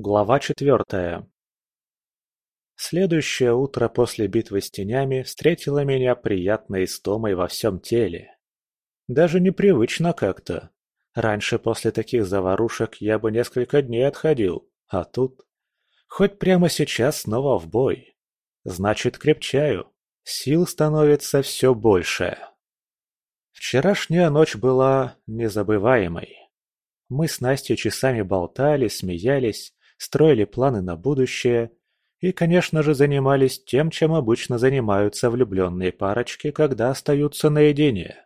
Глава четвертая. Следующее утро после битвы с тенями встретило меня приятной истомой во всем теле. Даже непривычно как-то. Раньше после таких заварушек я бы несколько дней отходил, а тут... Хоть прямо сейчас снова в бой. Значит, крепчаю. Сил становится все больше. Вчерашняя ночь была незабываемой. Мы с Настей часами болтали, смеялись, строили планы на будущее и, конечно же, занимались тем, чем обычно занимаются влюбленные парочки, когда остаются наедине.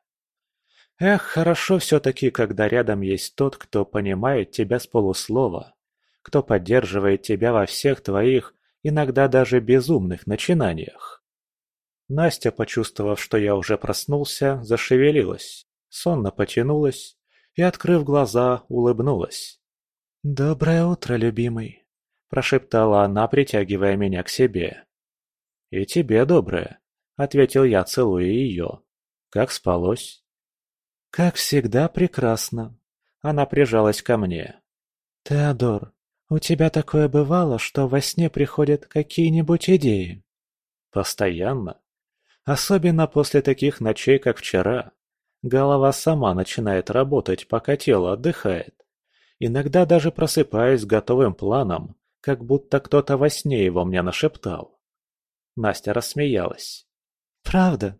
Эх, хорошо все-таки, когда рядом есть тот, кто понимает тебя с полуслова, кто поддерживает тебя во всех твоих, иногда даже безумных начинаниях. Настя, почувствовав, что я уже проснулся, зашевелилась, сонно потянулась и, открыв глаза, улыбнулась. «Доброе утро, любимый», – прошептала она, притягивая меня к себе. «И тебе доброе», – ответил я, целуя ее. «Как спалось?» «Как всегда прекрасно». Она прижалась ко мне. «Теодор, у тебя такое бывало, что во сне приходят какие-нибудь идеи?» «Постоянно. Особенно после таких ночей, как вчера. Голова сама начинает работать, пока тело отдыхает. Иногда даже просыпаюсь с готовым планом, как будто кто-то во сне его мне нашептал. Настя рассмеялась. «Правда?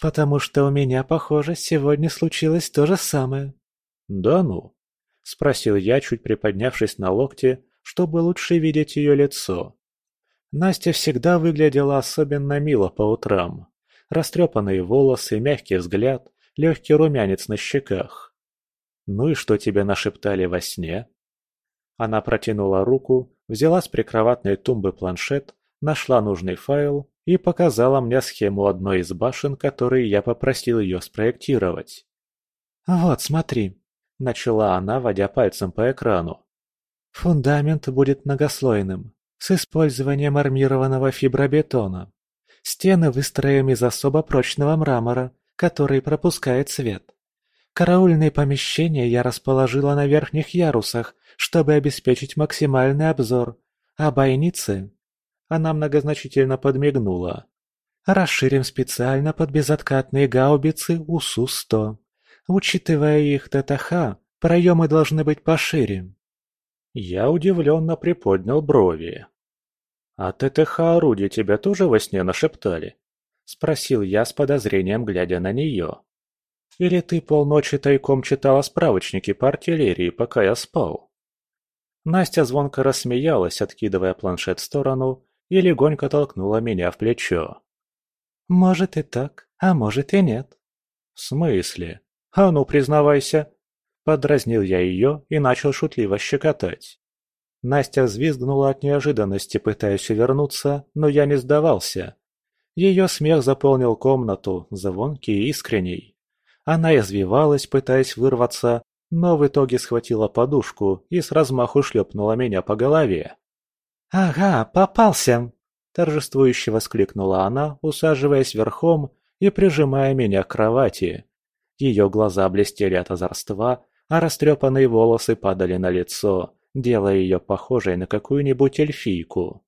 Потому что у меня, похоже, сегодня случилось то же самое». «Да ну?» – спросил я, чуть приподнявшись на локте, чтобы лучше видеть ее лицо. Настя всегда выглядела особенно мило по утрам. Растрепанные волосы, мягкий взгляд, легкий румянец на щеках. «Ну и что тебе нашептали во сне?» Она протянула руку, взяла с прикроватной тумбы планшет, нашла нужный файл и показала мне схему одной из башен, которые я попросил ее спроектировать. «Вот, смотри», – начала она, водя пальцем по экрану. «Фундамент будет многослойным, с использованием армированного фибробетона. Стены выстроим из особо прочного мрамора, который пропускает свет. Караульные помещения я расположила на верхних ярусах, чтобы обеспечить максимальный обзор. А бойницы...» Она многозначительно подмигнула. «Расширим специально под безоткатные гаубицы УСУ-100. Учитывая их ТТХ, проемы должны быть пошире». Я удивленно приподнял брови. «А ТТХ орудия тебя тоже во сне нашептали?» — спросил я с подозрением, глядя на нее. Или ты полночи тайком читала справочники по артиллерии, пока я спал?» Настя звонко рассмеялась, откидывая планшет в сторону, и легонько толкнула меня в плечо. «Может и так, а может и нет». «В смысле? А ну, признавайся!» Подразнил я ее и начал шутливо щекотать. Настя взвизгнула от неожиданности, пытаясь увернуться, но я не сдавался. Ее смех заполнил комнату, звонкий и искренний. Она извивалась, пытаясь вырваться, но в итоге схватила подушку и с размаху шлепнула меня по голове. «Ага, попался!» – торжествующе воскликнула она, усаживаясь верхом и прижимая меня к кровати. Ее глаза блестели от озорства, а растрепанные волосы падали на лицо, делая ее похожей на какую-нибудь эльфийку.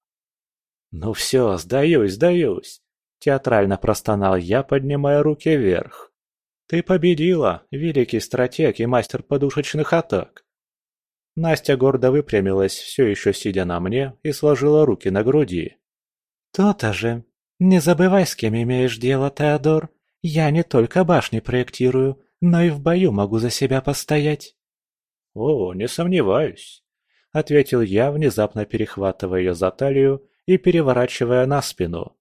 «Ну все, сдаюсь, сдаюсь!» – театрально простонал я, поднимая руки вверх. Ты победила, великий стратег и мастер подушечных атак. Настя гордо выпрямилась, все еще сидя на мне, и сложила руки на груди. «То-то же. Не забывай, с кем имеешь дело, Теодор. Я не только башни проектирую, но и в бою могу за себя постоять». «О, не сомневаюсь», — ответил я, внезапно перехватывая ее за талию и переворачивая на спину.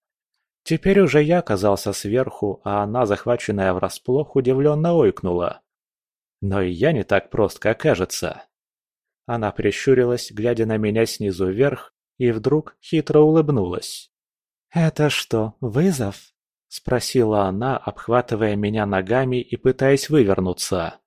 Теперь уже я оказался сверху, а она, захваченная врасплох, удивленно ойкнула. Но и я не так прост, как кажется. Она прищурилась, глядя на меня снизу вверх, и вдруг хитро улыбнулась. «Это что, вызов?» – спросила она, обхватывая меня ногами и пытаясь вывернуться.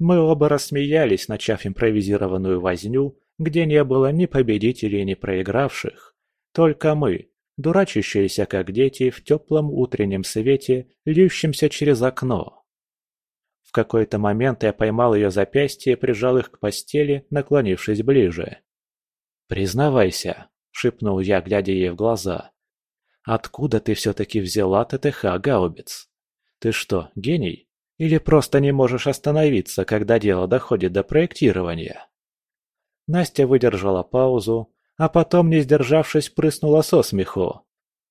Мы оба рассмеялись, начав импровизированную возню, где не было ни победителей, ни проигравших. Только мы, дурачащиеся как дети в теплом утреннем свете, льющемся через окно. В какой-то момент я поймал ее запястье и прижал их к постели, наклонившись ближе. «Признавайся», — шепнул я, глядя ей в глаза. «Откуда ты все-таки взяла ТТХ, Гаубиц? Ты что, гений? Или просто не можешь остановиться, когда дело доходит до проектирования?» Настя выдержала паузу, а потом, не сдержавшись, прыснула со смеху.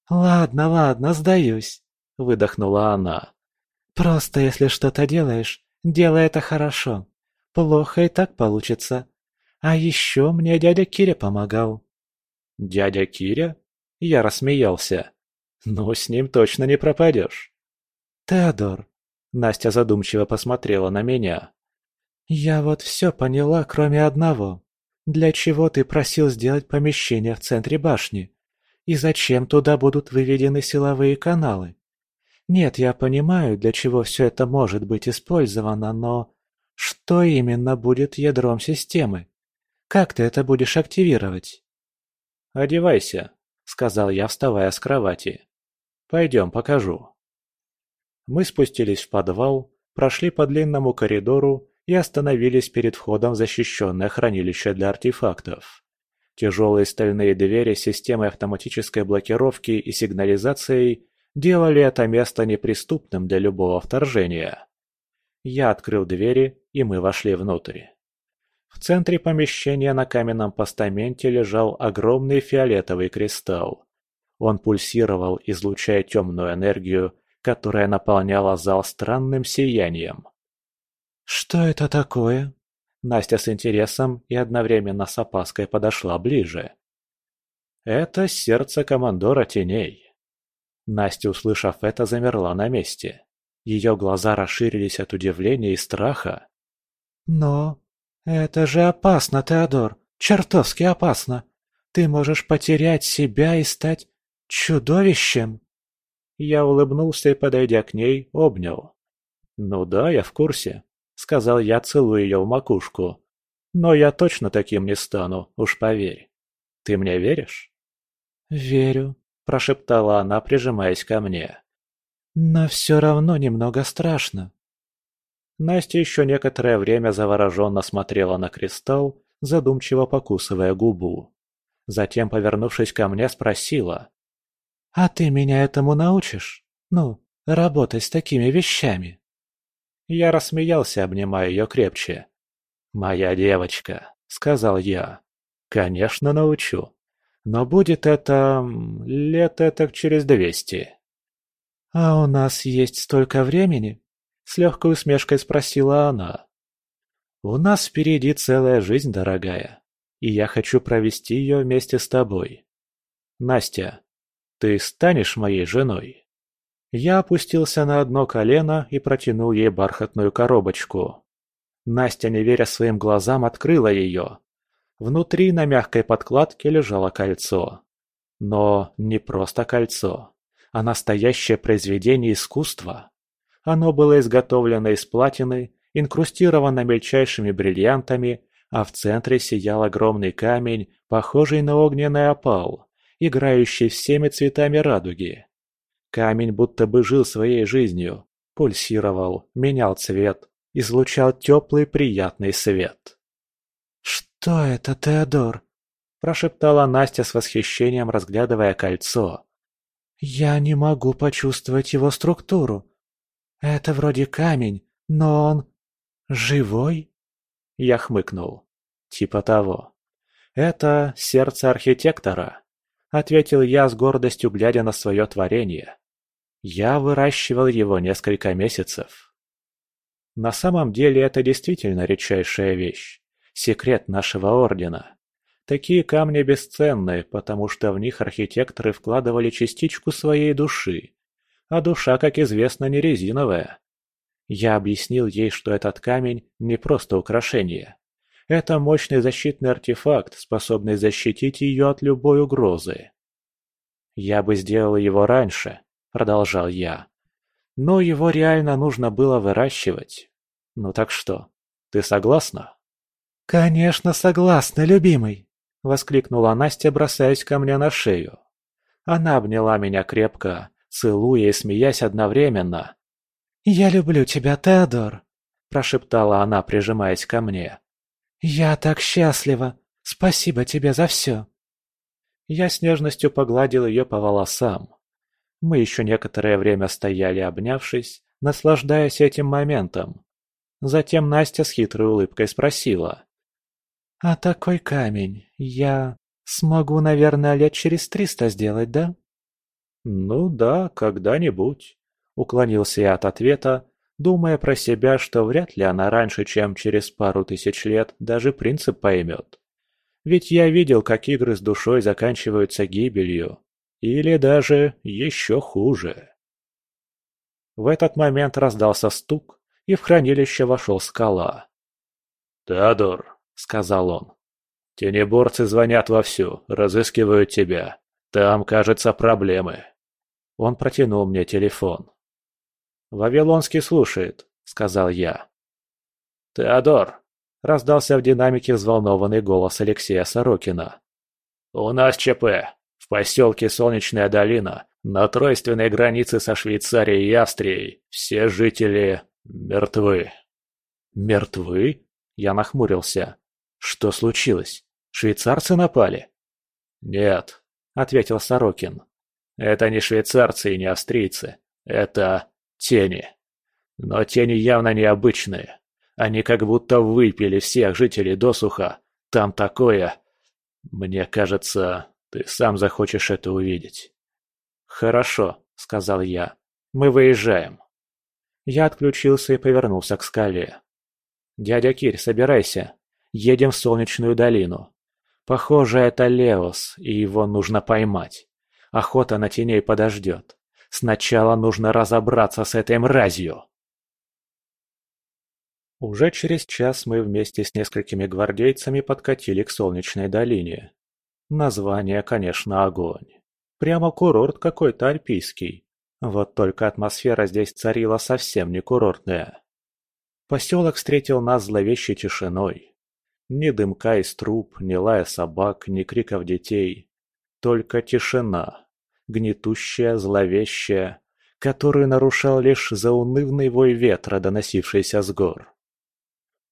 «Ладно, ладно, сдаюсь», — выдохнула она. «Просто если что-то делаешь, делай это хорошо. Плохо и так получится. А еще мне дядя Киря помогал». «Дядя Киря?» Я рассмеялся. «Ну, с ним точно не пропадешь». «Теодор», — Настя задумчиво посмотрела на меня. «Я вот все поняла, кроме одного. Для чего ты просил сделать помещение в центре башни? И зачем туда будут выведены силовые каналы? Нет, я понимаю, для чего все это может быть использовано, но что именно будет ядром системы? Как ты это будешь активировать? «Одевайся», — сказал я, вставая с кровати. «Пойдем, покажу». Мы спустились в подвал, прошли по длинному коридору и остановились перед входом в защищенное хранилище для артефактов. Тяжелые стальные двери с системой автоматической блокировки и сигнализацией делали это место неприступным для любого вторжения. Я открыл двери, и мы вошли внутрь. В центре помещения на каменном постаменте лежал огромный фиолетовый кристалл. Он пульсировал, излучая темную энергию, которая наполняла зал странным сиянием. «Что это такое?» Настя с интересом и одновременно с опаской подошла ближе. «Это сердце командора теней». Настя, услышав это, замерла на месте. Ее глаза расширились от удивления и страха. «Но это же опасно, Теодор, чертовски опасно. Ты можешь потерять себя и стать чудовищем». Я улыбнулся и, подойдя к ней, обнял. «Ну да, я в курсе сказал я, целуя ее в макушку. «Но я точно таким не стану, уж поверь. Ты мне веришь?» «Верю», – прошептала она, прижимаясь ко мне. «Но все равно немного страшно». Настя еще некоторое время завороженно смотрела на кристалл, задумчиво покусывая губу. Затем, повернувшись ко мне, спросила. «А ты меня этому научишь? Ну, работать с такими вещами?» Я рассмеялся, обнимая ее крепче. «Моя девочка», — сказал я. «Конечно, научу. Но будет это... лет этак через двести». «А у нас есть столько времени?» — с легкой усмешкой спросила она. «У нас впереди целая жизнь, дорогая, и я хочу провести ее вместе с тобой. Настя, ты станешь моей женой?» Я опустился на одно колено и протянул ей бархатную коробочку. Настя, не веря своим глазам, открыла ее. Внутри на мягкой подкладке лежало кольцо. Но не просто кольцо, а настоящее произведение искусства. Оно было изготовлено из платины, инкрустировано мельчайшими бриллиантами, а в центре сиял огромный камень, похожий на огненный опал, играющий всеми цветами радуги. Камень будто бы жил своей жизнью, пульсировал, менял цвет, излучал теплый приятный свет. «Что это, Теодор?» – прошептала Настя с восхищением, разглядывая кольцо. «Я не могу почувствовать его структуру. Это вроде камень, но он... живой?» Я хмыкнул. «Типа того. Это сердце архитектора», — ответил я с гордостью, глядя на свое творение. Я выращивал его несколько месяцев. На самом деле это действительно редчайшая вещь. Секрет нашего ордена. Такие камни бесценны, потому что в них архитекторы вкладывали частичку своей души. А душа, как известно, не резиновая. Я объяснил ей, что этот камень не просто украшение. Это мощный защитный артефакт, способный защитить ее от любой угрозы. Я бы сделал его раньше, – продолжал я. «Но его реально нужно было выращивать. Ну так что, ты согласна?» «Конечно согласна, любимый!» – воскликнула Настя, бросаясь ко мне на шею. Она обняла меня крепко, целуя и смеясь одновременно. «Я люблю тебя, Теодор!» – прошептала она, прижимаясь ко мне. «Я так счастлива! Спасибо тебе за все!» Я с нежностью погладил ее по волосам. Мы еще некоторое время стояли, обнявшись, наслаждаясь этим моментом. Затем Настя с хитрой улыбкой спросила. «А такой камень я смогу, наверное, лет через триста сделать, да?» «Ну да, когда-нибудь», — уклонился я от ответа, думая про себя, что вряд ли она раньше, чем через пару тысяч лет, даже принцип поймет. Ведь я видел, как игры с душой заканчиваются гибелью. Или даже еще хуже. В этот момент раздался стук, и в хранилище вошел скала. «Теодор», — сказал он, — «тенеборцы звонят вовсю, разыскивают тебя. Там, кажется, проблемы». Он протянул мне телефон. «Вавилонский слушает», — сказал я. «Теодор», Раздался в динамике взволнованный голос Алексея Сорокина. «У нас ЧП. Поселке Солнечная долина, на тройственной границе со Швейцарией и Австрией. Все жители мертвы». «Мертвы?» Я нахмурился. «Что случилось? Швейцарцы напали?» «Нет», — ответил Сорокин. «Это не швейцарцы и не австрийцы. Это тени. Но тени явно необычные. Они как будто выпили всех жителей досуха. Там такое... Мне кажется, ты сам захочешь это увидеть. Хорошо, сказал я. Мы выезжаем. Я отключился и повернулся к скале. «Дядя Кирь, собирайся. Едем в Солнечную долину. Похоже, это Леос, и его нужно поймать. Охота на теней подождет. Сначала нужно разобраться с этой мразью». Уже через час мы вместе с несколькими гвардейцами подкатили к Солнечной долине. Название, конечно, огонь. Прямо курорт какой-то альпийский. Вот только атмосфера здесь царила совсем не курортная. Поселок встретил нас зловещей тишиной. Ни дымка из труб, ни лая собак, ни криков детей. Только тишина, гнетущая, зловещая, которую нарушал лишь заунывный вой ветра, доносившийся с гор.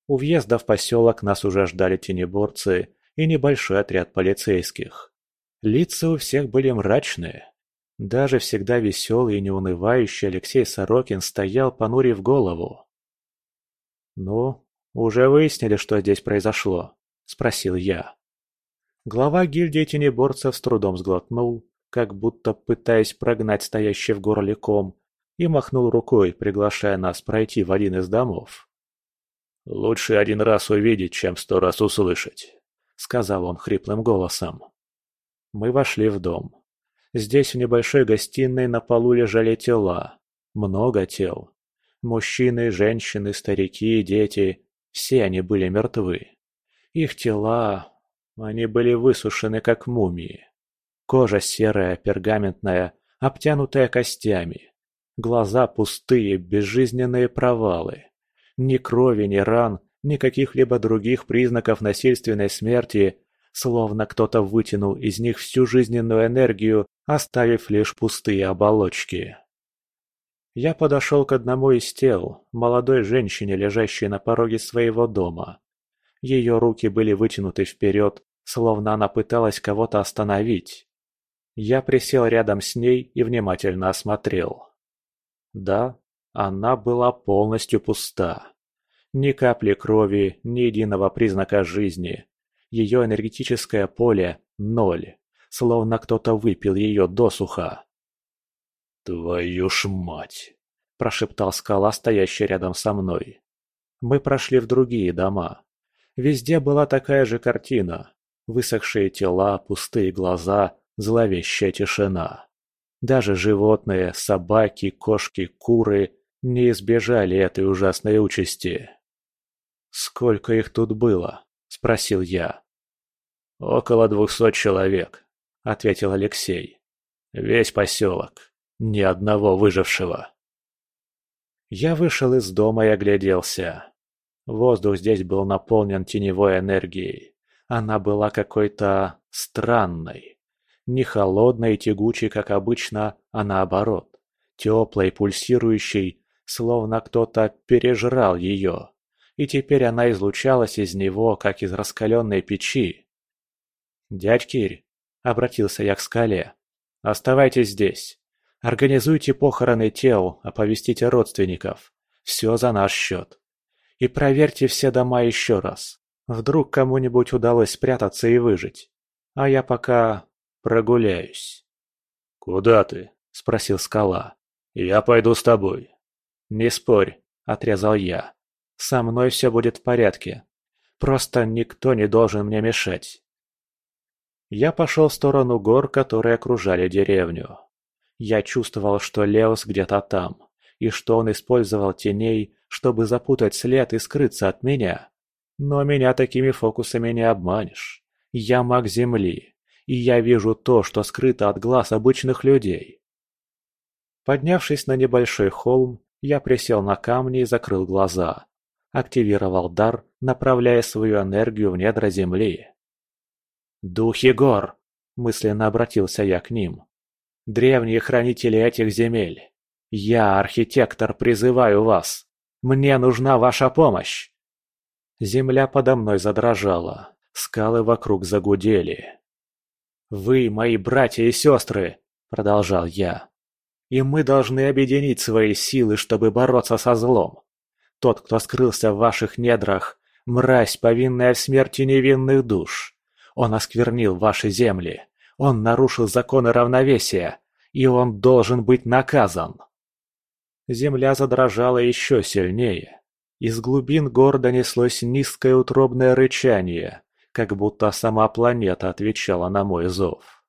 У въезда в поселок нас уже ждали тенеборцы и небольшой отряд полицейских. Лица у всех были мрачные. Даже всегда веселый и неунывающий Алексей Сорокин стоял, понурив голову. «Ну, уже выяснили, что здесь произошло?» – спросил я. Глава гильдии тенеборцев с трудом сглотнул, как будто пытаясь прогнать стоящий в горле ком, и махнул рукой, приглашая нас пройти в один из домов. «Лучше один раз увидеть, чем сто раз услышать», — сказал он хриплым голосом. Мы вошли в дом. Здесь в небольшой гостиной на полу лежали тела. Много тел. Мужчины, женщины, старики, дети. Все они были мертвы. Их тела... Они были высушены, как мумии. Кожа серая, пергаментная, обтянутая костями. Глаза пустые, безжизненные провалы. Ни крови, ни ран, ни каких-либо других признаков насильственной смерти, словно кто-то вытянул из них всю жизненную энергию, оставив лишь пустые оболочки. Я подошел к одному из тел, молодой женщине, лежащей на пороге своего дома. Ее руки были вытянуты вперед, словно она пыталась кого-то остановить. Я присел рядом с ней и внимательно осмотрел. Да, она была полностью пуста. Ни капли крови, ни единого признака жизни. Ее энергетическое поле – ноль, словно кто-то выпил ее досуха. «Твою ж мать!» – прошептал скала, стоящий рядом со мной. Мы прошли в другие дома. Везде была такая же картина. Высохшие тела, пустые глаза, зловещая тишина. Даже животные, собаки, кошки, куры не избежали этой ужасной участи. «Сколько их тут было?» – спросил я. «Около двухсот человек», – ответил Алексей. «Весь поселок. Ни одного выжившего». Я вышел из дома и огляделся. Воздух здесь был наполнен теневой энергией. Она была какой-то странной. Не холодной и тягучей, как обычно, а наоборот. Теплой, пульсирующей, словно кто-то пережрал ее. И теперь она излучалась из него, как из раскаленной печи. «Дядь Кирь», — обратился я к скале, — «оставайтесь здесь. Организуйте похороны тел, оповестите родственников. Все за наш счет. И проверьте все дома еще раз. Вдруг кому-нибудь удалось спрятаться и выжить. А я пока прогуляюсь». «Куда ты?» – спросил скала. «Я пойду с тобой». «Не спорь», – отрезал я. «Со мной все будет в порядке. Просто никто не должен мне мешать». Я пошел в сторону гор, которые окружали деревню. Я чувствовал, что Леос где-то там, и что он использовал теней, чтобы запутать след и скрыться от меня. Но меня такими фокусами не обманешь. Я маг Земли, и я вижу то, что скрыто от глаз обычных людей. Поднявшись на небольшой холм, я присел на камни и закрыл глаза. Активировал дар, направляя свою энергию в недра Земли. «Духи гор!» – мысленно обратился я к ним. «Древние хранители этих земель! Я, архитектор, призываю вас! Мне нужна ваша помощь!» Земля подо мной задрожала, скалы вокруг загудели. «Вы мои братья и сестры!» – продолжал я. «И мы должны объединить свои силы, чтобы бороться со злом. Тот, кто скрылся в ваших недрах, мразь, повинная в смерти невинных душ. Он осквернил ваши земли. Он нарушил законы равновесия. И он должен быть наказан. Земля задрожала еще сильнее. Из глубин гор донеслось низкое утробное рычание, как будто сама планета отвечала на мой зов.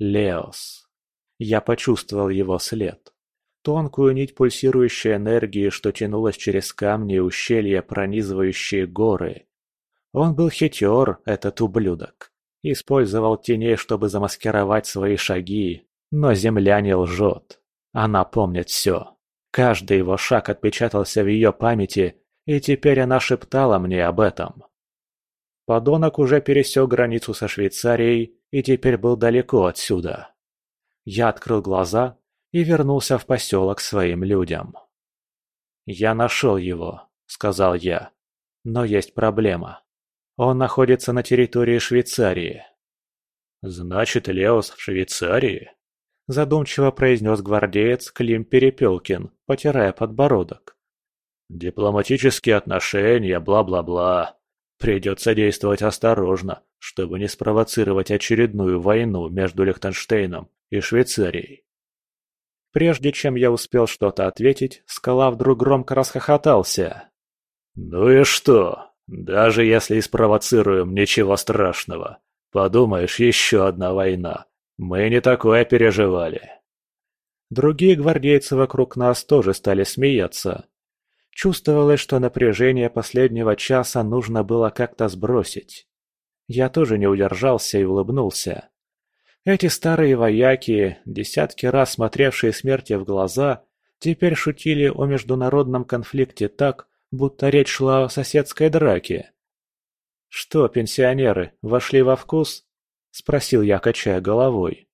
Леос. Я почувствовал его след. Тонкую нить пульсирующей энергии, что тянулась через камни и ущелья, пронизывающие горы. Он был хитер, этот ублюдок. Использовал теней, чтобы замаскировать свои шаги. Но земля не лжет. Она помнит все. Каждый его шаг отпечатался в ее памяти, и теперь она шептала мне об этом. Подонок уже пересек границу со Швейцарией и теперь был далеко отсюда. Я открыл глаза и вернулся в поселок своим людям. «Я нашел его», — сказал я. «Но есть проблема. Он находится на территории Швейцарии». «Значит, Леос в Швейцарии?» Задумчиво произнес гвардеец Клим Перепелкин, потирая подбородок. «Дипломатические отношения, бла-бла-бла. Придется действовать осторожно, чтобы не спровоцировать очередную войну между Лихтенштейном и Швейцарией». Прежде чем я успел что-то ответить, скала вдруг громко расхохотался. «Ну и что? Даже если и спровоцируем, ничего страшного. Подумаешь, еще одна война. Мы не такое переживали. Другие гвардейцы вокруг нас тоже стали смеяться. Чувствовалось, что напряжение последнего часа нужно было как-то сбросить. Я тоже не удержался и улыбнулся. Эти старые вояки, десятки раз смотревшие смерти в глаза, теперь шутили о международном конфликте так, будто речь шла о соседской драке. «Что, пенсионеры, вошли во вкус?» – спросил я, качая головой.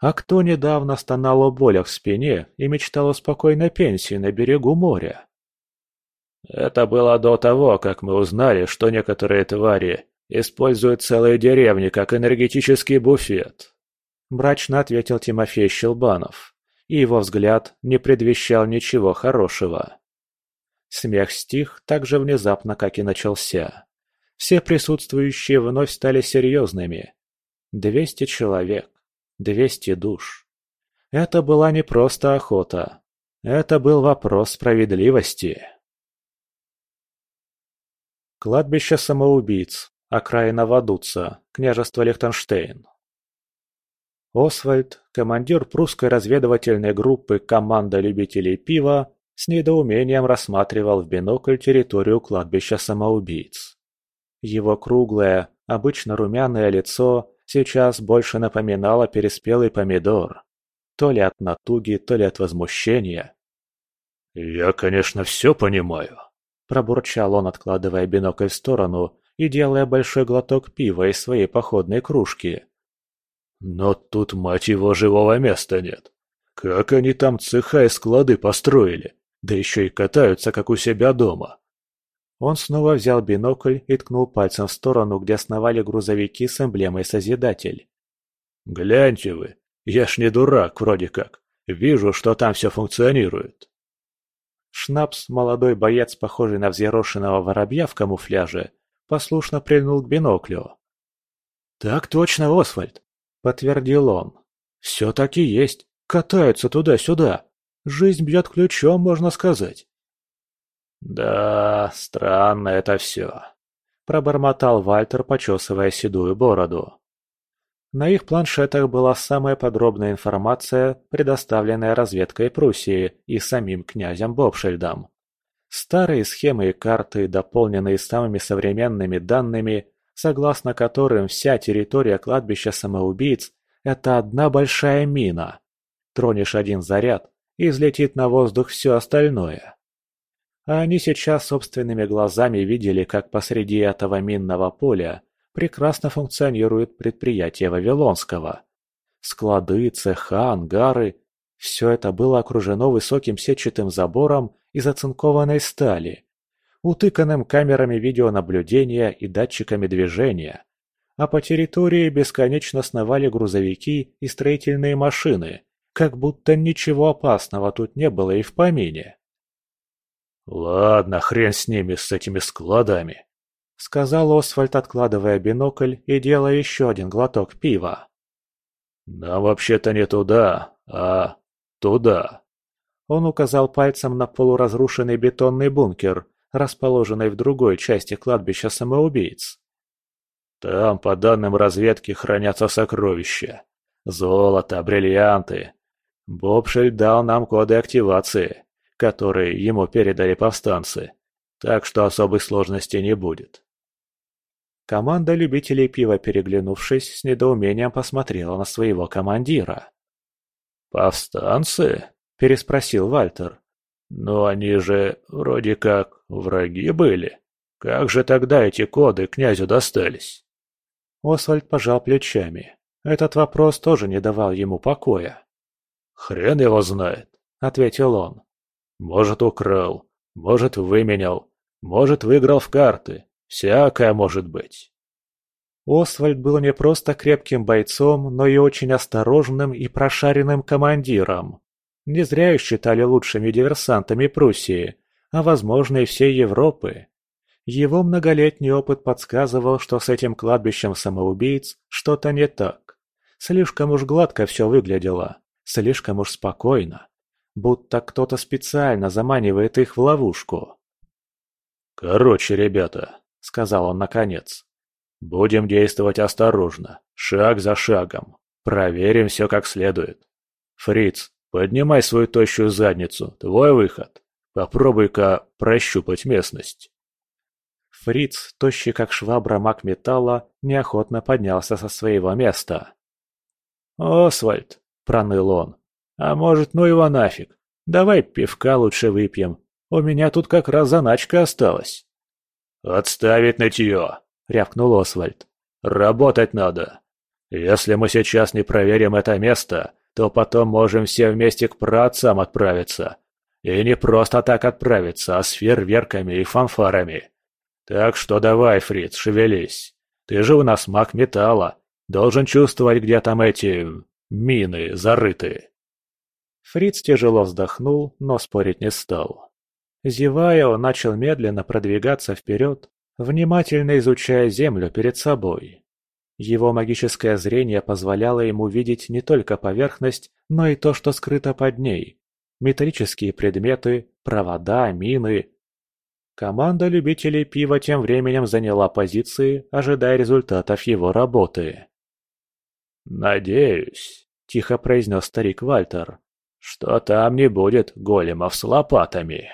«А кто недавно стонал о болях в спине и мечтал о спокойной пенсии на берегу моря?» «Это было до того, как мы узнали, что некоторые твари используют целые деревни как энергетический буфет», – мрачно ответил Тимофей Щелбанов, и его взгляд не предвещал ничего хорошего. Смех стих так же внезапно, как и начался. Все присутствующие вновь стали серьезными. Двести человек. Двести душ. Это была не просто охота. Это был вопрос справедливости. Кладбище самоубийц. Окраина Вадуца. Княжество Лихтенштейн. Освальд, командир прусской разведывательной группы «Команда любителей пива», с недоумением рассматривал в бинокль территорию кладбища самоубийц. Его круглое, обычно румяное лицо сейчас больше напоминало переспелый помидор. То ли от натуги, то ли от возмущения. «Я, конечно, все понимаю», – пробурчал он, откладывая бинокль в сторону и делая большой глоток пива из своей походной кружки. «Но тут, мать его, живого места нет. Как они там цеха и склады построили? Да еще и катаются, как у себя дома. Он снова взял бинокль и ткнул пальцем в сторону, где сновали грузовики с эмблемой «Созидатель». «Гляньте вы, я ж не дурак вроде как. Вижу, что там все функционирует». Шнапс, молодой боец, похожий на взъерошенного воробья в камуфляже, послушно прильнул к биноклю. «Так точно, Освальд!» — подтвердил он. «Все так и есть. Катаются туда-сюда. Жизнь бьет ключом, можно сказать». «Да, странно это все», — пробормотал Вальтер, почесывая седую бороду. На их планшетах была самая подробная информация, предоставленная разведкой Пруссии и самим князем Бобшельдом. Старые схемы и карты, дополненные самыми современными данными, согласно которым вся территория кладбища самоубийц – это одна большая мина. Тронешь один заряд, и взлетит на воздух все остальное. А они сейчас собственными глазами видели, как посреди этого минного поля прекрасно функционирует предприятие Вавилонского. Склады, цеха, ангары – все это было окружено высоким сетчатым забором из оцинкованной стали, утыканным камерами видеонаблюдения и датчиками движения. А по территории бесконечно сновали грузовики и строительные машины, как будто ничего опасного тут не было и в помине. «Ладно, хрен с ними, с этими складами», — сказал Освальд, откладывая бинокль и делая еще один глоток пива. «Нам вообще-то не туда, а туда». Он указал пальцем на полуразрушенный бетонный бункер, расположенный в другой части кладбища самоубийц. «Там, по данным разведки, хранятся сокровища. Золото, бриллианты. Бобшель дал нам коды активации, которые ему передали повстанцы, так что особых сложностей не будет». Команда любителей пива, переглянувшись, с недоумением посмотрела на своего командира. «Повстанцы?» – переспросил Вальтер. «Но они же вроде как враги были. Как же тогда эти коды князю достались?» Освальд пожал плечами. Этот вопрос тоже не давал ему покоя. «Хрен его знает», — ответил он. «Может, украл, может, выменял, может, выиграл в карты. Всякое может быть». Освальд был не просто крепким бойцом, но и очень осторожным и прошаренным командиром. Не зря их считали лучшими диверсантами Пруссии, а возможно и всей Европы. Его многолетний опыт подсказывал, что с этим кладбищем самоубийц что-то не так. Слишком уж гладко все выглядело, слишком уж спокойно. Будто кто-то специально заманивает их в ловушку. «Короче, ребята», — сказал он наконец, Будем действовать осторожно, шаг за шагом. Проверим все как следует. Фриц, поднимай свою тощую задницу, твой выход. Попробуй-ка прощупать местность. Фриц, тощий как швабра маг металла, неохотно поднялся со своего места. «Освальд», — проныл он, — «а может, ну его нафиг. Давай пивка лучше выпьем. У меня тут как раз заначка осталась». «Отставить нытье!» — рявкнул Освальд. «Работать надо. Если мы сейчас не проверим это место, то потом можем все вместе к праотцам отправиться. И не просто так отправиться, а с фейерверками и фанфарами. Так что давай, Фриц, шевелись. Ты же у нас маг металла. Должен чувствовать, где там эти... мины зарыты». Фриц тяжело вздохнул, но спорить не стал. Зевая, он начал медленно продвигаться вперед, внимательно изучая землю перед собой. Его магическое зрение позволяло ему видеть не только поверхность, но и то, что скрыто под ней. Металлические предметы, провода, мины. Команда любителей пива тем временем заняла позиции, ожидая результатов его работы. «Надеюсь», — тихо произнес старик Вальтер, — «что там не будет големов с лопатами».